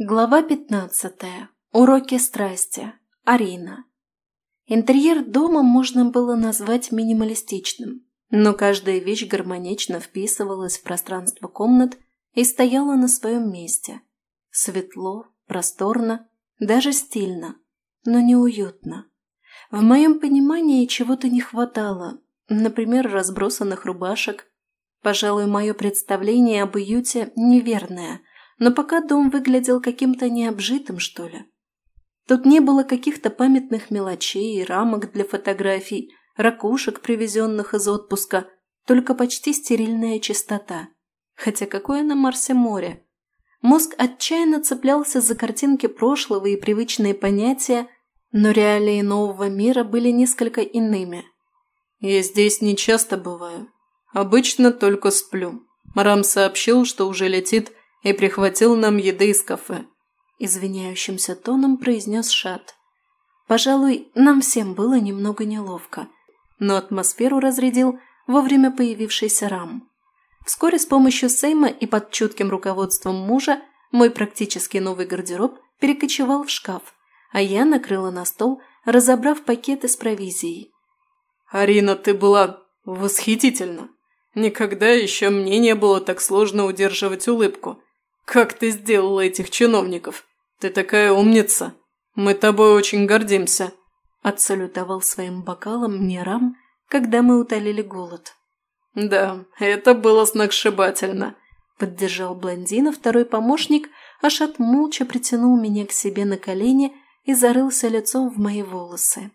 Глава 15. Уроки страсти. Арина. Интерьер дома можно было назвать минималистичным, но каждая вещь гармонично вписывалась в пространство комнат и стояла на своем месте. Светло, просторно, даже стильно, но неуютно. В моем понимании чего-то не хватало, например, разбросанных рубашек. Пожалуй, мое представление об уюте неверное – но пока дом выглядел каким-то необжитым, что ли. Тут не было каких-то памятных мелочей, рамок для фотографий, ракушек, привезенных из отпуска, только почти стерильная чистота. Хотя какое на Марсе море? Мозг отчаянно цеплялся за картинки прошлого и привычные понятия, но реалии нового мира были несколько иными. «Я здесь не часто бываю. Обычно только сплю. Рам сообщил, что уже летит и прихватил нам еды из кафе», – извиняющимся тоном произнес Шат. Пожалуй, нам всем было немного неловко, но атмосферу разрядил вовремя появившийся Рам. Вскоре с помощью Сейма и под чутким руководством мужа мой практически новый гардероб перекочевал в шкаф, а я накрыла на стол, разобрав пакеты с провизией. «Арина, ты была восхитительна! Никогда еще мне не было так сложно удерживать улыбку. «Как ты сделала этих чиновников? Ты такая умница! Мы тобой очень гордимся!» Отсалютовал своим бокалом мне Рам, когда мы утолили голод. «Да, это было сногсшибательно», – поддержал блондина второй помощник, а Шат молча притянул меня к себе на колени и зарылся лицом в мои волосы.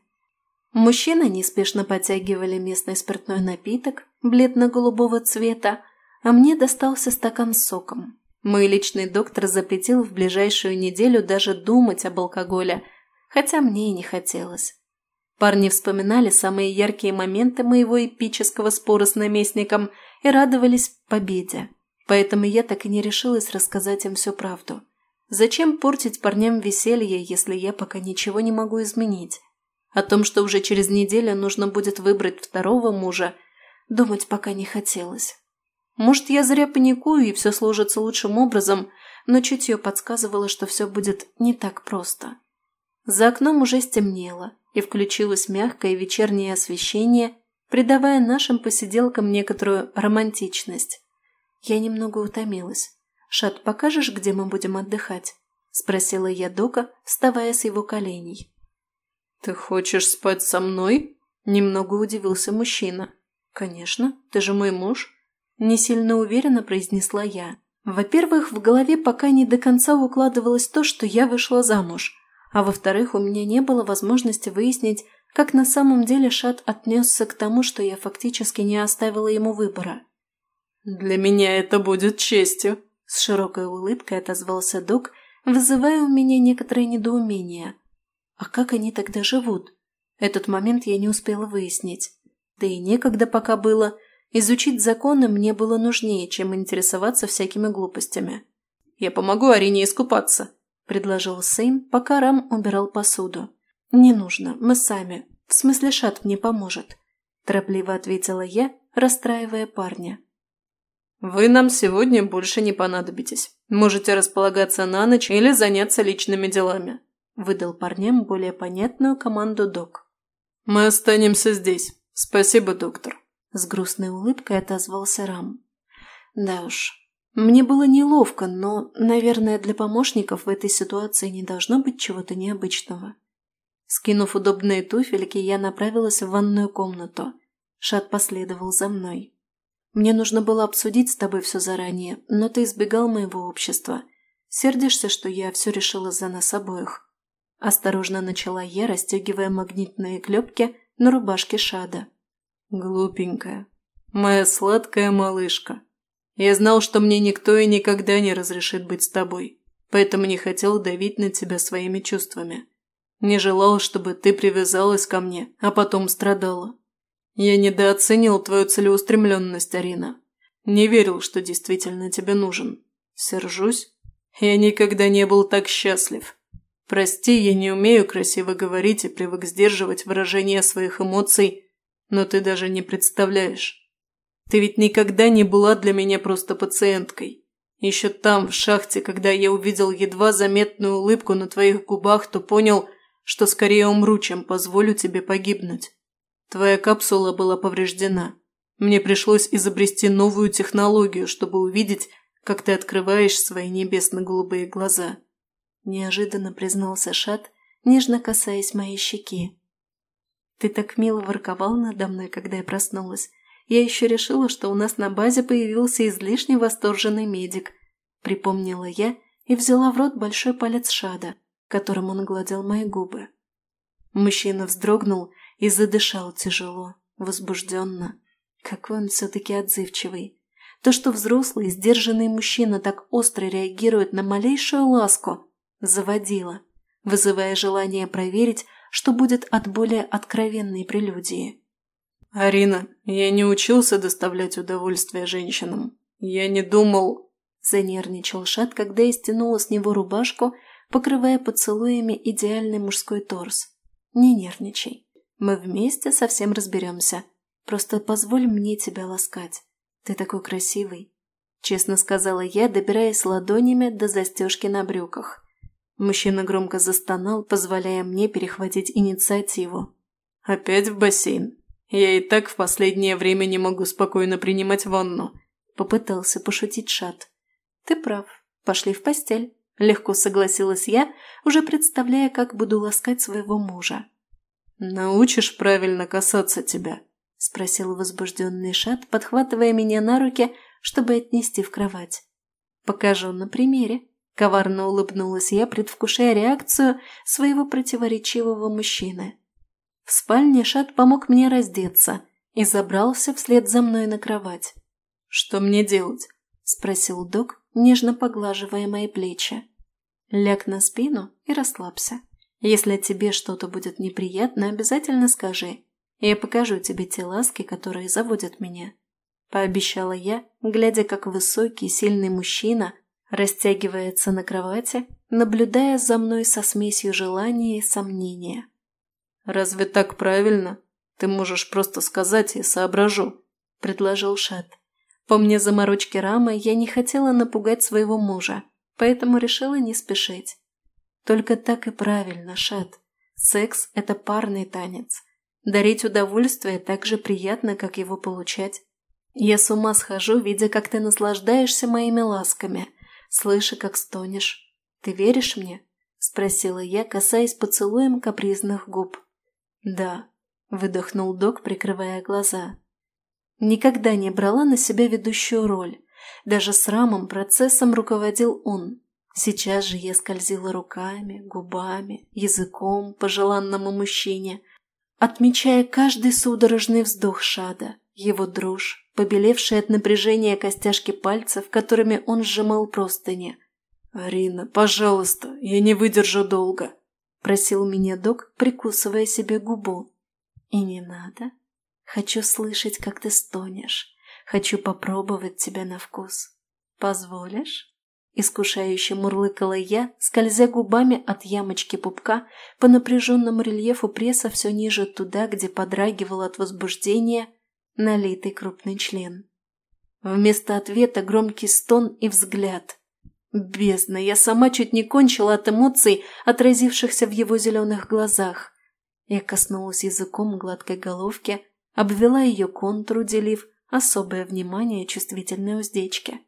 Мужчины неспешно потягивали местный спиртной напиток бледно-голубого цвета, а мне достался стакан с соком. Мой личный доктор запретил в ближайшую неделю даже думать об алкоголе, хотя мне и не хотелось. Парни вспоминали самые яркие моменты моего эпического спора с наместником и радовались победе. Поэтому я так и не решилась рассказать им всю правду. Зачем портить парням веселье, если я пока ничего не могу изменить? О том, что уже через неделю нужно будет выбрать второго мужа, думать пока не хотелось. Может, я зря паникую и все сложится лучшим образом, но чутье подсказывало, что все будет не так просто. За окном уже стемнело, и включилось мягкое вечернее освещение, придавая нашим посиделкам некоторую романтичность. Я немного утомилась. «Шат, покажешь, где мы будем отдыхать?» – спросила я Дока, вставая с его коленей. «Ты хочешь спать со мной?» – немного удивился мужчина. «Конечно, ты же мой муж», не сильно уверенно произнесла я. Во-первых, в голове пока не до конца укладывалось то, что я вышла замуж, а во-вторых, у меня не было возможности выяснить, как на самом деле Шат отнесся к тому, что я фактически не оставила ему выбора. «Для меня это будет честью», – с широкой улыбкой отозвался док, вызывая у меня некоторое недоумение. «А как они тогда живут?» Этот момент я не успела выяснить. Да и некогда пока было – Изучить законы мне было нужнее, чем интересоваться всякими глупостями. «Я помогу Арине искупаться», – предложил Сейм, пока Рам убирал посуду. «Не нужно, мы сами. В смысле, Шат мне поможет», – торопливо ответила я, расстраивая парня. «Вы нам сегодня больше не понадобитесь. Можете располагаться на ночь или заняться личными делами», – выдал парням более понятную команду док. «Мы останемся здесь. Спасибо, доктор». С грустной улыбкой отозвался Рам. Да уж, мне было неловко, но, наверное, для помощников в этой ситуации не должно быть чего-то необычного. Скинув удобные туфельки, я направилась в ванную комнату. Шат последовал за мной. Мне нужно было обсудить с тобой все заранее, но ты избегал моего общества. Сердишься, что я все решила за нас обоих?» Осторожно начала я, расстегивая магнитные клепки на рубашке Шада. Глупенькая. Моя сладкая малышка. Я знал, что мне никто и никогда не разрешит быть с тобой, поэтому не хотел давить на тебя своими чувствами. Не желал, чтобы ты привязалась ко мне, а потом страдала. Я недооценил твою целеустремленность, Арина. Не верил, что действительно тебе нужен. Сержусь? Я никогда не был так счастлив. Прости, я не умею красиво говорить и привык сдерживать выражение своих эмоций но ты даже не представляешь. Ты ведь никогда не была для меня просто пациенткой. Еще там, в шахте, когда я увидел едва заметную улыбку на твоих губах, то понял, что скорее умру, чем позволю тебе погибнуть. Твоя капсула была повреждена. Мне пришлось изобрести новую технологию, чтобы увидеть, как ты открываешь свои небесно-голубые глаза. Неожиданно признался Шат, нежно касаясь моей щеки. Ты так мило ворковал надо мной, когда я проснулась. Я еще решила, что у нас на базе появился излишне восторженный медик. Припомнила я и взяла в рот большой палец Шада, которым он гладил мои губы. Мужчина вздрогнул и задышал тяжело, возбужденно. Какой он все-таки отзывчивый. То, что взрослый, сдержанный мужчина так остро реагирует на малейшую ласку, заводило, вызывая желание проверить, что будет от более откровенной прелюдии. «Арина, я не учился доставлять удовольствие женщинам. Я не думал...» Занервничал Шат, когда я стянула с него рубашку, покрывая поцелуями идеальный мужской торс. «Не нервничай. Мы вместе совсем разберемся. Просто позволь мне тебя ласкать. Ты такой красивый», – честно сказала я, добираясь ладонями до застежки на брюках. Мужчина громко застонал, позволяя мне перехватить инициативу. «Опять в бассейн?» Я и так в последнее время не могу спокойно принимать ванну», – попытался пошутить Шат. «Ты прав. Пошли в постель», – легко согласилась я, уже представляя, как буду ласкать своего мужа. «Научишь правильно касаться тебя?» – спросил возбужденный Шат, подхватывая меня на руки, чтобы отнести в кровать. «Покажу на примере», – коварно улыбнулась я, предвкушая реакцию своего противоречивого мужчины. В спальне Шат помог мне раздеться и забрался вслед за мной на кровать. «Что мне делать?» – спросил док, нежно поглаживая мои плечи. «Ляг на спину и расслабься. Если тебе что-то будет неприятно, обязательно скажи. Я покажу тебе те ласки, которые заводят меня», – пообещала я, глядя, как высокий, сильный мужчина растягивается на кровати, наблюдая за мной со смесью желания и сомнения. «Разве так правильно? Ты можешь просто сказать, я соображу», – предложил Шат. По мне заморочки рамы я не хотела напугать своего мужа, поэтому решила не спешить. Только так и правильно, Шат. Секс – это парный танец. Дарить удовольствие так же приятно, как его получать. Я с ума схожу, видя, как ты наслаждаешься моими ласками, слыша, как стонешь. Ты веришь мне? – спросила я, касаясь поцелуем капризных губ. «Да», – выдохнул док, прикрывая глаза. Никогда не брала на себя ведущую роль. Даже с рамом процессом руководил он. Сейчас же я скользила руками, губами, языком по желанному мужчине, отмечая каждый судорожный вздох Шада, его дрожь, побелевшие от напряжения костяшки пальцев, которыми он сжимал простыни. «Арина, пожалуйста, я не выдержу долго», просил меня док, прикусывая себе губу. И не надо. Хочу слышать, как ты стонешь. Хочу попробовать тебя на вкус. Позволишь? Искушающе мурлыкала я, скользя губами от ямочки пупка по напряженному рельефу пресса все ниже туда, где подрагивал от возбуждения налитый крупный член. Вместо ответа громкий стон и взгляд – Бездна, я сама чуть не кончила от эмоций, отразившихся в его зеленых глазах. Я коснулась языком гладкой головки, обвела ее контур, уделив особое внимание чувствительной уздечке.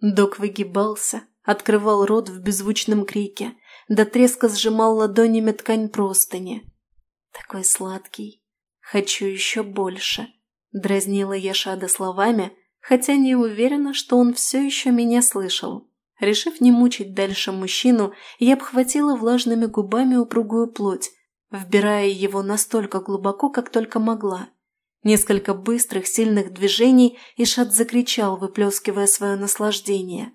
Док выгибался, открывал рот в беззвучном крике, до треска сжимал ладонями ткань простыни. Такой сладкий. Хочу еще больше. Дразнила я Шада словами, хотя не уверена, что он все еще меня слышал. Решив не мучить дальше мужчину, я обхватила влажными губами упругую плоть, вбирая его настолько глубоко, как только могла. Несколько быстрых, сильных движений, и Шат закричал, выплескивая свое наслаждение.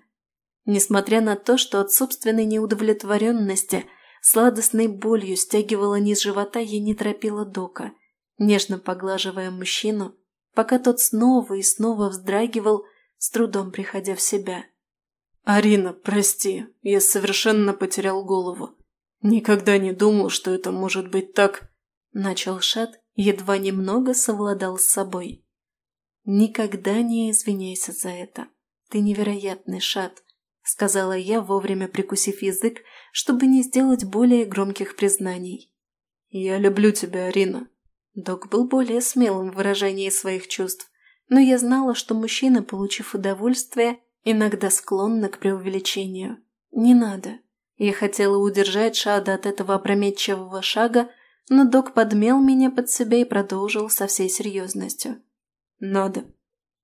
Несмотря на то, что от собственной неудовлетворенности сладостной болью стягивала низ живота, я не торопила Дока, нежно поглаживая мужчину, пока тот снова и снова вздрагивал, с трудом приходя в себя. «Арина, прости, я совершенно потерял голову. Никогда не думал, что это может быть так...» Начал Шат, едва немного совладал с собой. «Никогда не извиняйся за это», Ты невероятный, Шат», — сказала я, вовремя прикусив язык, чтобы не сделать более громких признаний. «Я люблю тебя, Арина». Док был более смелым в выражении своих чувств, но я знала, что мужчина, получив удовольствие, иногда склонны к преувеличению. Не надо. Я хотела удержать Шада от этого опрометчивого шага, но док подмел меня под себя и продолжил со всей серьезностью. «Надо.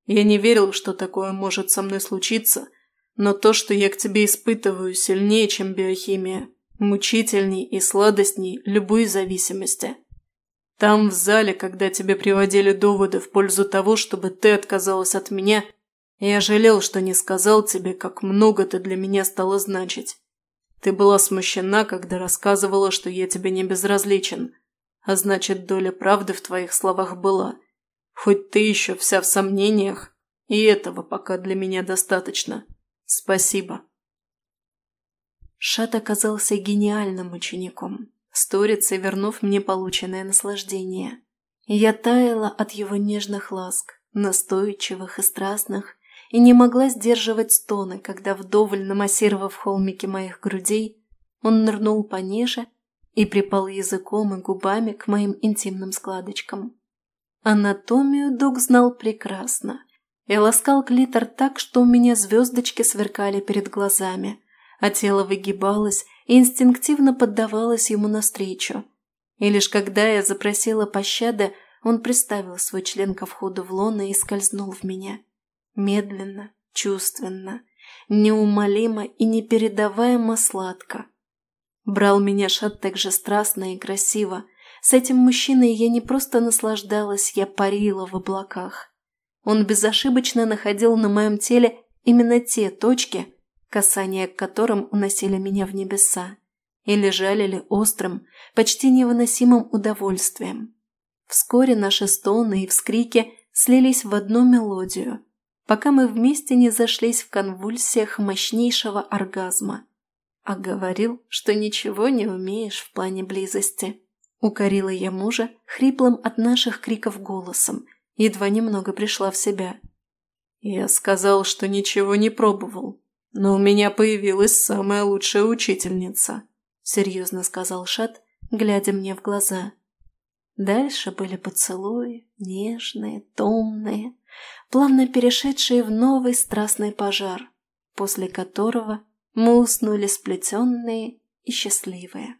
Я не верил, что такое может со мной случиться, но то, что я к тебе испытываю, сильнее, чем биохимия, мучительней и сладостней любой зависимости. Там, в зале, когда тебе приводили доводы в пользу того, чтобы ты отказалась от меня, я жалел, что не сказал тебе, как много ты для меня стала значить. Ты была смущена, когда рассказывала, что я тебе не безразличен, а значит, доля правды в твоих словах была. Хоть ты еще вся в сомнениях, и этого пока для меня достаточно. Спасибо. Шат оказался гениальным учеником, сторицей вернув мне полученное наслаждение. Я таяла от его нежных ласк, настойчивых и страстных, и не могла сдерживать стоны, когда, вдоволь намассировав холмики моих грудей, он нырнул пониже и припал языком и губами к моим интимным складочкам. Анатомию док знал прекрасно и ласкал клитор так, что у меня звездочки сверкали перед глазами, а тело выгибалось и инстинктивно поддавалось ему навстречу. И лишь когда я запросила пощады, он приставил свой член ко входу в лоно и скользнул в меня. Медленно, чувственно, неумолимо и непередаваемо сладко. Брал меня шат так же страстно и красиво. С этим мужчиной я не просто наслаждалась, я парила в облаках. Он безошибочно находил на моем теле именно те точки, касания к которым уносили меня в небеса, или жалили острым, почти невыносимым удовольствием. Вскоре наши стоны и вскрики слились в одну мелодию, пока мы вместе не зашлись в конвульсиях мощнейшего оргазма. А говорил, что ничего не умеешь в плане близости. Укорила я мужа хриплым от наших криков голосом, едва немного пришла в себя. Я сказал, что ничего не пробовал, но у меня появилась самая лучшая учительница, серьезно сказал Шат, глядя мне в глаза. Дальше были поцелуи, нежные, томные, плавно перешедшие в новый страстный пожар, после которого мы уснули сплетенные и счастливые.